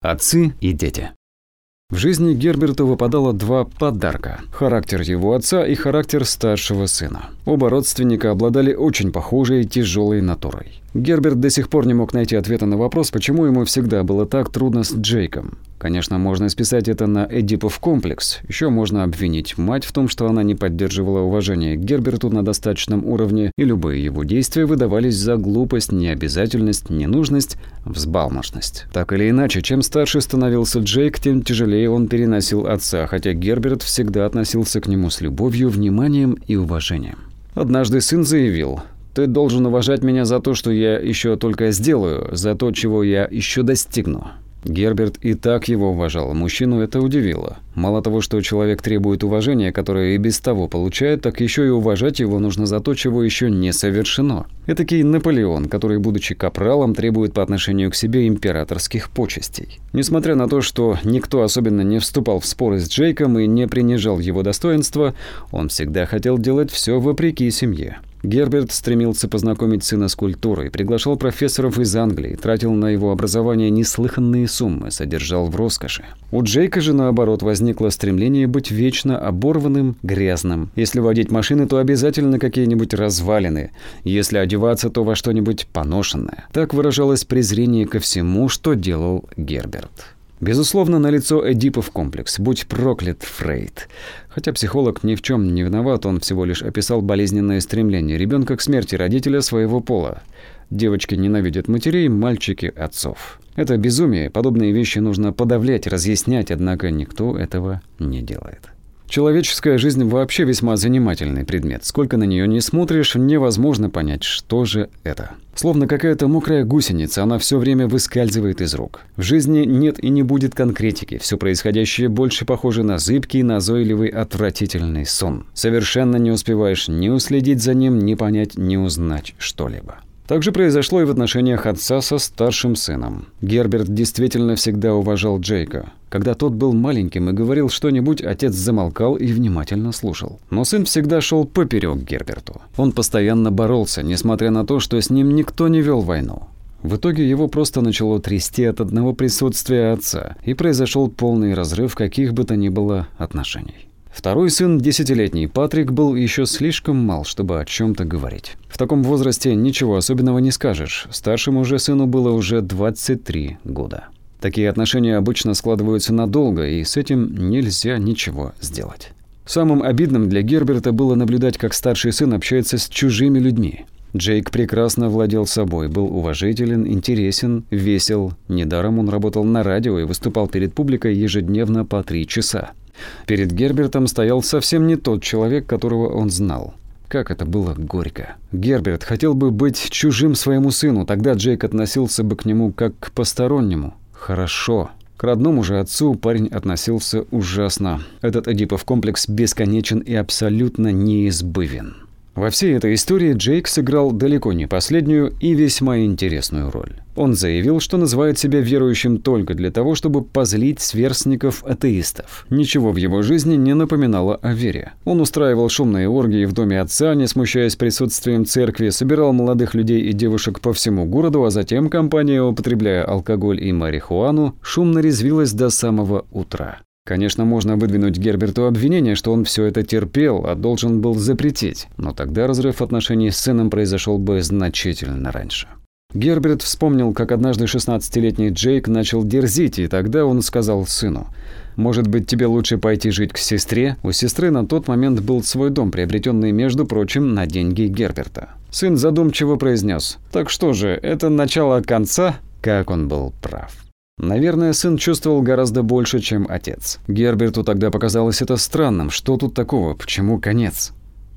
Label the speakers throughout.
Speaker 1: Отцы и дети. В жизни Герберту выпадало два подарка – характер его отца и характер старшего сына. Оба родственника обладали очень похожей тяжелой натурой. Герберт до сих пор не мог найти ответа на вопрос, почему ему всегда было так трудно с Джейком. Конечно, можно списать это на Эдипов комплекс. Еще можно обвинить мать в том, что она не поддерживала уважение к Герберту на достаточном уровне, и любые его действия выдавались за глупость, необязательность, ненужность, взбалмошность. Так или иначе, чем старше становился Джейк, тем тяжелее он переносил отца, хотя Герберт всегда относился к нему с любовью, вниманием и уважением. Однажды сын заявил – ты должен уважать меня за то, что я еще только сделаю, за то, чего я еще достигну. Герберт и так его уважал, мужчину это удивило. Мало того, что человек требует уважения, которое и без того получает, так еще и уважать его нужно за то, чего еще не совершено. Этакий Наполеон, который, будучи капралом, требует по отношению к себе императорских почестей. Несмотря на то, что никто особенно не вступал в споры с Джейком и не принижал его достоинства, он всегда хотел делать все вопреки семье. Герберт стремился познакомить сына с культурой, приглашал профессоров из Англии, тратил на его образование неслыханные суммы, содержал в роскоши. У Джейка же, наоборот, возникло стремление быть вечно оборванным, грязным. Если водить машины, то обязательно какие-нибудь развалины. Если одеваться, то во что-нибудь поношенное. Так выражалось презрение ко всему, что делал Герберт. Безусловно, налицо Эдипов комплекс. Будь проклят, Фрейд. Хотя психолог ни в чем не виноват, он всего лишь описал болезненное стремление ребенка к смерти родителя своего пола. Девочки ненавидят матерей, мальчики – отцов. Это безумие, подобные вещи нужно подавлять, разъяснять, однако никто этого не делает. Человеческая жизнь вообще весьма занимательный предмет. Сколько на нее не смотришь, невозможно понять, что же это. Словно какая-то мокрая гусеница, она все время выскальзывает из рук. В жизни нет и не будет конкретики. Все происходящее больше похоже на зыбкий, назойливый, отвратительный сон. Совершенно не успеваешь ни уследить за ним, ни понять, ни узнать что-либо. Так же произошло и в отношениях отца со старшим сыном. Герберт действительно всегда уважал Джейка. Когда тот был маленьким и говорил что-нибудь, отец замолкал и внимательно слушал. Но сын всегда шел поперек Герберту. Он постоянно боролся, несмотря на то, что с ним никто не вел войну. В итоге его просто начало трясти от одного присутствия отца, и произошел полный разрыв каких бы то ни было отношений. Второй сын, десятилетний Патрик, был еще слишком мал, чтобы о чем-то говорить. В таком возрасте ничего особенного не скажешь. Старшему же сыну было уже 23 года. Такие отношения обычно складываются надолго, и с этим нельзя ничего сделать. Самым обидным для Герберта было наблюдать, как старший сын общается с чужими людьми. Джейк прекрасно владел собой, был уважителен, интересен, весел. Недаром он работал на радио и выступал перед публикой ежедневно по три часа. Перед Гербертом стоял совсем не тот человек, которого он знал. Как это было горько. Герберт хотел бы быть чужим своему сыну, тогда Джейк относился бы к нему как к постороннему. Хорошо. К родному же отцу парень относился ужасно. Этот Эдипов комплекс бесконечен и абсолютно неизбывен. Во всей этой истории Джейк сыграл далеко не последнюю и весьма интересную роль. Он заявил, что называет себя верующим только для того, чтобы позлить сверстников-атеистов. Ничего в его жизни не напоминало о вере. Он устраивал шумные оргии в доме отца, не смущаясь присутствием церкви, собирал молодых людей и девушек по всему городу, а затем компания, употребляя алкоголь и марихуану, шумно резвилась до самого утра. Конечно, можно выдвинуть Герберту обвинение, что он все это терпел, а должен был запретить. Но тогда разрыв отношений с сыном произошел бы значительно раньше. Герберт вспомнил, как однажды 16-летний Джейк начал дерзить, и тогда он сказал сыну, «Может быть, тебе лучше пойти жить к сестре?» У сестры на тот момент был свой дом, приобретенный, между прочим, на деньги Герберта. Сын задумчиво произнес, «Так что же, это начало конца?» Как он был прав. Наверное, сын чувствовал гораздо больше, чем отец. Герберту тогда показалось это странным. Что тут такого? Почему конец?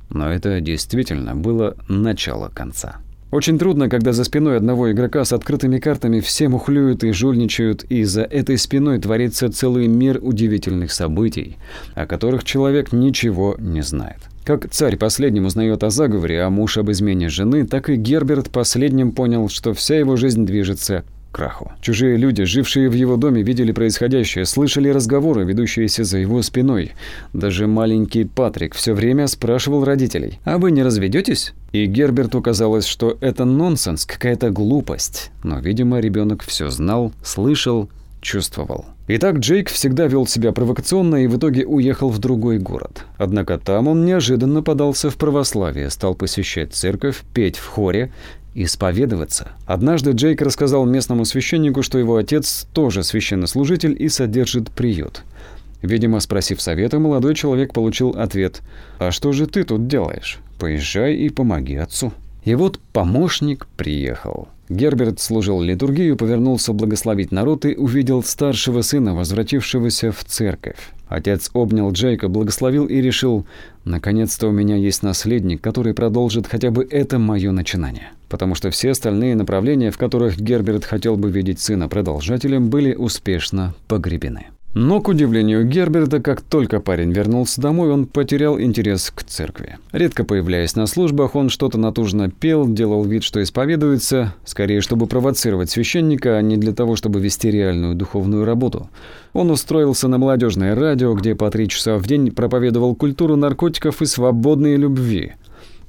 Speaker 1: Но это действительно было начало конца. Очень трудно, когда за спиной одного игрока с открытыми картами все мухлюют и жульничают, и за этой спиной творится целый мир удивительных событий, о которых человек ничего не знает. Как царь последним узнает о заговоре, а муж об измене жены, так и Герберт последним понял, что вся его жизнь движется краху. Чужие люди, жившие в его доме, видели происходящее, слышали разговоры, ведущиеся за его спиной. Даже маленький Патрик все время спрашивал родителей, «А вы не разведетесь?» И Герберту казалось, что это нонсенс, какая-то глупость. Но, видимо, ребенок все знал, слышал чувствовал. Итак, Джейк всегда вел себя провокационно и в итоге уехал в другой город. Однако там он неожиданно подался в православие, стал посещать церковь, петь в хоре, исповедоваться. Однажды Джейк рассказал местному священнику, что его отец тоже священнослужитель и содержит приют. Видимо, спросив совета, молодой человек получил ответ «А что же ты тут делаешь? Поезжай и помоги отцу». И вот помощник приехал. Герберт служил литургию, повернулся благословить народ и увидел старшего сына, возвратившегося в церковь. Отец обнял Джейка, благословил и решил, наконец-то у меня есть наследник, который продолжит хотя бы это мое начинание. Потому что все остальные направления, в которых Герберт хотел бы видеть сына продолжателем, были успешно погребены. Но, к удивлению Герберта, как только парень вернулся домой, он потерял интерес к церкви. Редко появляясь на службах, он что-то натужно пел, делал вид, что исповедуется, скорее, чтобы провоцировать священника, а не для того, чтобы вести реальную духовную работу. Он устроился на молодежное радио, где по три часа в день проповедовал культуру наркотиков и свободной любви.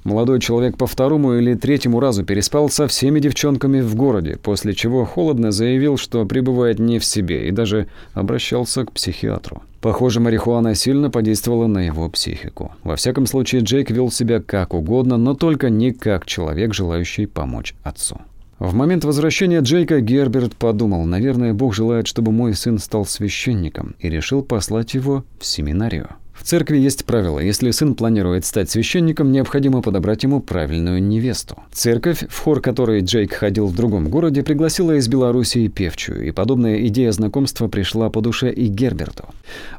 Speaker 1: Молодой человек по второму или третьему разу переспал со всеми девчонками в городе, после чего холодно заявил, что пребывает не в себе и даже обращался к психиатру. Похоже, марихуана сильно подействовала на его психику. Во всяком случае, Джейк вел себя как угодно, но только не как человек, желающий помочь отцу. В момент возвращения Джейка Герберт подумал, наверное, Бог желает, чтобы мой сын стал священником, и решил послать его в семинарию. В церкви есть правило. Если сын планирует стать священником, необходимо подобрать ему правильную невесту. Церковь, в хор которой Джейк ходил в другом городе, пригласила из Белоруссии певчую, и подобная идея знакомства пришла по душе и Герберту.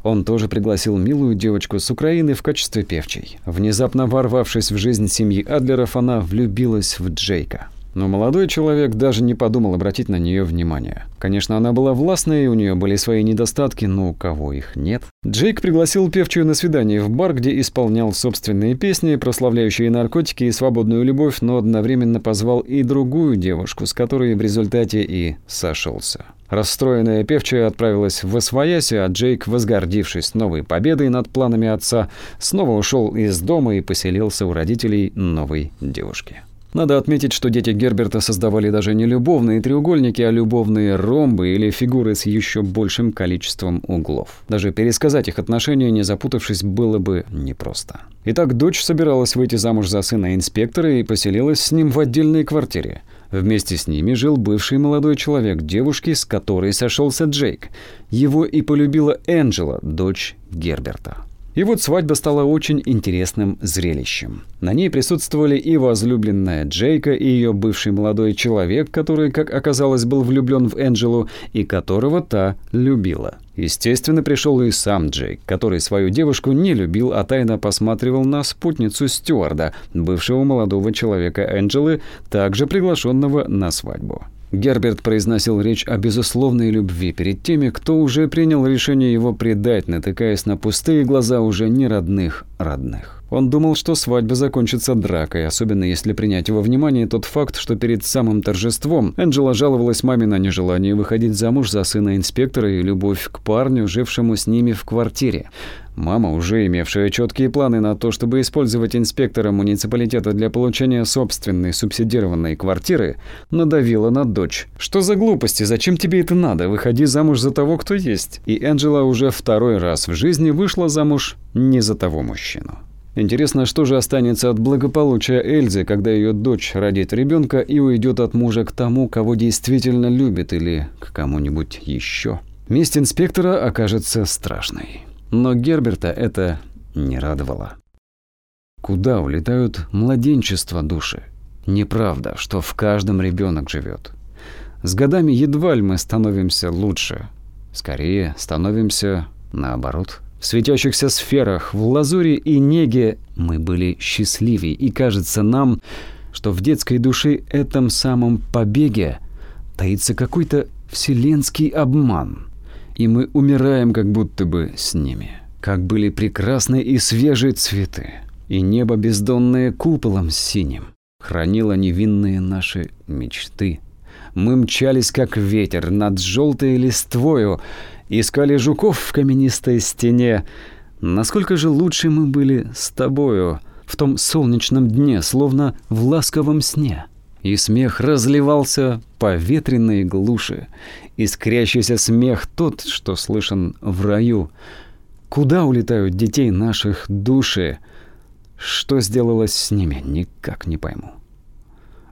Speaker 1: Он тоже пригласил милую девочку с Украины в качестве певчей. Внезапно ворвавшись в жизнь семьи Адлеров, она влюбилась в Джейка. Но молодой человек даже не подумал обратить на нее внимание. Конечно, она была властной, у нее были свои недостатки, но у кого их нет? Джейк пригласил певчую на свидание в бар, где исполнял собственные песни, прославляющие наркотики и свободную любовь, но одновременно позвал и другую девушку, с которой в результате и сошелся. Расстроенная певчая отправилась в Освояси, а Джейк, возгордившись новой победой над планами отца, снова ушел из дома и поселился у родителей новой девушки. Надо отметить, что дети Герберта создавали даже не любовные треугольники, а любовные ромбы или фигуры с еще большим количеством углов. Даже пересказать их отношения, не запутавшись, было бы непросто. Итак, дочь собиралась выйти замуж за сына инспектора и поселилась с ним в отдельной квартире. Вместе с ними жил бывший молодой человек девушки, с которой сошелся Джейк. Его и полюбила Энджела, дочь Герберта. И вот свадьба стала очень интересным зрелищем. На ней присутствовали и возлюбленная Джейка, и ее бывший молодой человек, который, как оказалось, был влюблен в Энджелу, и которого та любила. Естественно, пришел и сам Джейк, который свою девушку не любил, а тайно посматривал на спутницу Стюарда, бывшего молодого человека Энджелы, также приглашенного на свадьбу. Герберт произносил речь о безусловной любви перед теми, кто уже принял решение его предать, натыкаясь на пустые глаза уже не родных родных. Он думал, что свадьба закончится дракой, особенно если принять во внимание тот факт, что перед самым торжеством Энджела жаловалась маме на нежелание выходить замуж за сына инспектора и любовь к парню, жившему с ними в квартире. Мама, уже имевшая четкие планы на то, чтобы использовать инспектора муниципалитета для получения собственной субсидированной квартиры, надавила на дочь. «Что за глупости? Зачем тебе это надо? Выходи замуж за того, кто есть». И Энджела уже второй раз в жизни вышла замуж не за того мужчину. Интересно, что же останется от благополучия Эльзы, когда ее дочь родит ребенка и уйдет от мужа к тому, кого действительно любит, или к кому-нибудь еще. Месть инспектора окажется страшной. Но Герберта это не радовало. Куда улетают младенчество души? Неправда, что в каждом ребенок живет. С годами едва ли мы становимся лучше. Скорее, становимся наоборот. В светящихся сферах, в лазуре и неге мы были счастливее, и кажется нам, что в детской душе этом самом побеге таится какой-то вселенский обман, и мы умираем как будто бы с ними. Как были прекрасны и свежие цветы, и небо бездонное куполом синим хранило невинные наши мечты. Мы мчались, как ветер, над желтой листвою, искали жуков в каменистой стене. Насколько же лучше мы были с тобою в том солнечном дне, словно в ласковом сне. И смех разливался по ветреной глуши, искрящийся смех тот, что слышен в раю. Куда улетают детей наших души? Что сделалось с ними, никак не пойму.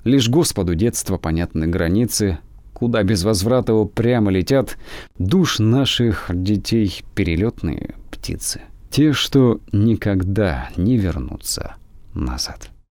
Speaker 1: Лишь Господу детства понятны границы, куда без возврата прямо летят душ наших детей перелетные птицы. Те, что никогда не вернутся назад.